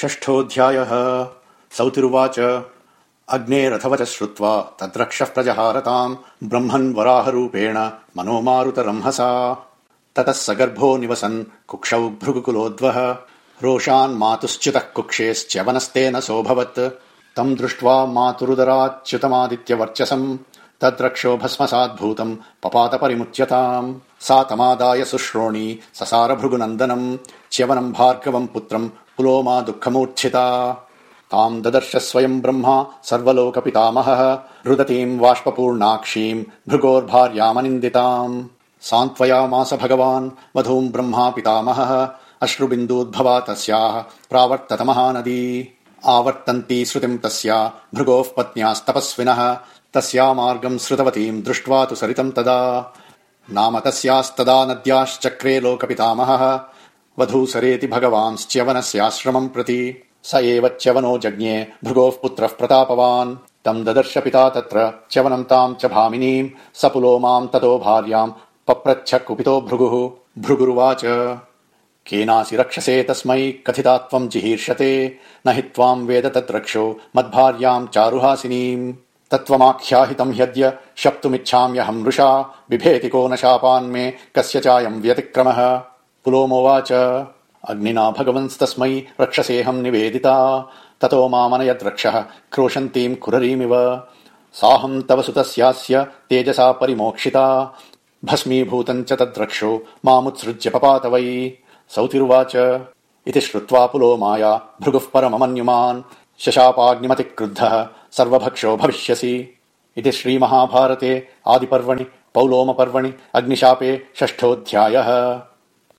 षष्ठोऽध्यायः। सौतिरुवाच। अग्नेरथवच श्रुत्वा तद्रक्षः प्रजहारताम् ब्रह्मन् वराहरूपेण मनो मारुतरंहसा ततः स गर्भो निवसन् कुक्षौ भृगुकुलोद्वः। रोषान् मातुश्च्युतः कुक्षेश्च्यवनस्तेन सोऽभवत्। तम् दृष्ट्वा मातुरुदराच्युतमादित्यवर्चसम्। तद्रक्षो भस्मसाद्भूतम् पपात परिमुच्यताम् सा तमादाय शुश्रोणी ससार भृगुनन्दनम् च्यवनम् भार्गवम् पुत्रम् पुलोमा दुःखमूर्च्छिता। ताम् ददर्श स्वयम् ब्रह्मा सर्वलोकपितामहः रुदतीम् बाष्पूर्णाक्षीम् भृगोर्भार्यामनिन्दिताम्। सान्त्वयामास भगवान् वधूम् ब्रह्मा पितामहः अश्रुबिन्दूद्भवा तस्याः प्रावर्तत महानदी। आवर्तन्ती श्रुतिम् तस्या भृगोः पत्न्यास्तपस्विनः तस्या मार्गम् श्रुतवतीम् दृष्ट्वा तु सरितम् तदा। नाम तस्यास्तदा नद्याश्चक्रे लोकपितामहः वधू सरेति भगवांश्च्यवनस्याश्रमम् प्रति। स एव च्यवनो जज्ञे भृगोः पुत्रः प्रतापवान्। तम् ददर्श पिता तत्र च्यवनम् ताम् च भामिनीम् स पुलो माम् ततो भार्याम् पप्रच्छ कुपितो भृगुः। भृगुरुवाच केनासि रक्षसे तस्मै? कथिता त्वम् जिहीर्षते। न हि त्वाम् वेद तद्रक्षो मद्भार्याम् चारुहासिनीम्। तत्त्वमाख्याहितम् ह्यद्य शप्तुमिच्छाम्यहम् मृषा। बिभेति को न शापान्मे? कस्य चायम् व्यतिक्रमः पुलोमोवाच। अग्निना भगवंस्तस्मै रक्षसेऽहम् निवेदिता। ततो मामनयद्रक्षः क्रोशन्तीम् कुररीमिव। साहम् तव सुतस्यास्य तेजसा परिमोक्षिता। भस्मीभूतम् च तद्रक्षो मामुत्सृज्य पपात वै। सौतिरुवाच। इति श्रुत्वा पुलोमाया भृगुः परममन्युमान्। शशापाग्निमतिक्रुद्धः सर्वभक्षो भविष्यसि। इति श्रीमहाभारते आदिपर्वणि पौलोमपर्वणि अग्निशापे षष्ठोऽध्यायः